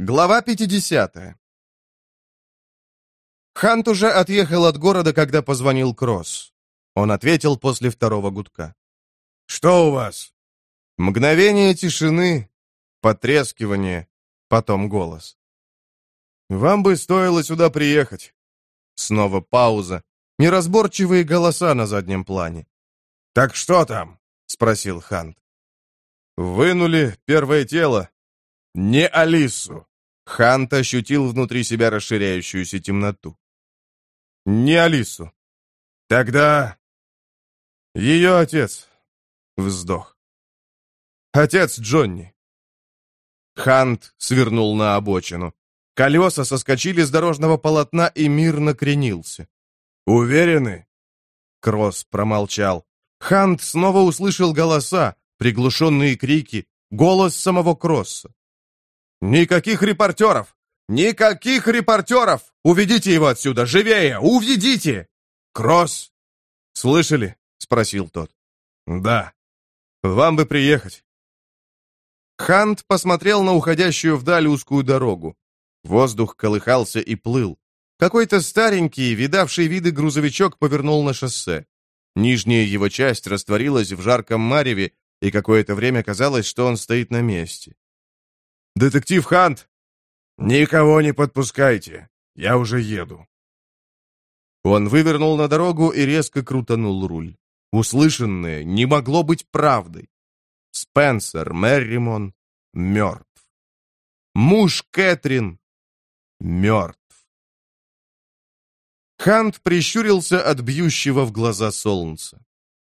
Глава 50 Хант уже отъехал от города, когда позвонил Кросс. Он ответил после второго гудка. «Что у вас?» Мгновение тишины, потрескивание, потом голос. «Вам бы стоило сюда приехать». Снова пауза, неразборчивые голоса на заднем плане. «Так что там?» — спросил Хант. «Вынули первое тело. Не Алису». Хант ощутил внутри себя расширяющуюся темноту. «Не Алису. Тогда...» «Ее отец». Вздох. «Отец Джонни». Хант свернул на обочину. Колеса соскочили с дорожного полотна, и мир накренился. «Уверены?» Кросс промолчал. Хант снова услышал голоса, приглушенные крики, голос самого Кросса. «Никаких репортеров! Никаких репортеров! Уведите его отсюда! Живее! Уведите!» «Кросс!» «Слышали?» — спросил тот. «Да». «Вам бы приехать». Хант посмотрел на уходящую вдаль узкую дорогу. Воздух колыхался и плыл. Какой-то старенький, видавший виды грузовичок повернул на шоссе. Нижняя его часть растворилась в жарком мареве, и какое-то время казалось, что он стоит на месте. «Детектив Хант!» «Никого не подпускайте, я уже еду». Он вывернул на дорогу и резко крутанул руль. Услышанное не могло быть правдой. Спенсер Мерримон мертв. Муж Кэтрин мертв. Хант прищурился от бьющего в глаза солнца.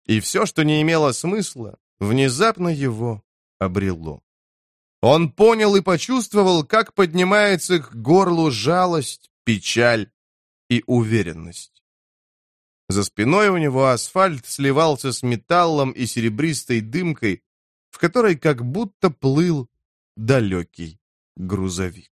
И все, что не имело смысла, внезапно его обрело. Он понял и почувствовал, как поднимается к горлу жалость, печаль и уверенность. За спиной у него асфальт сливался с металлом и серебристой дымкой, в которой как будто плыл далекий грузовик.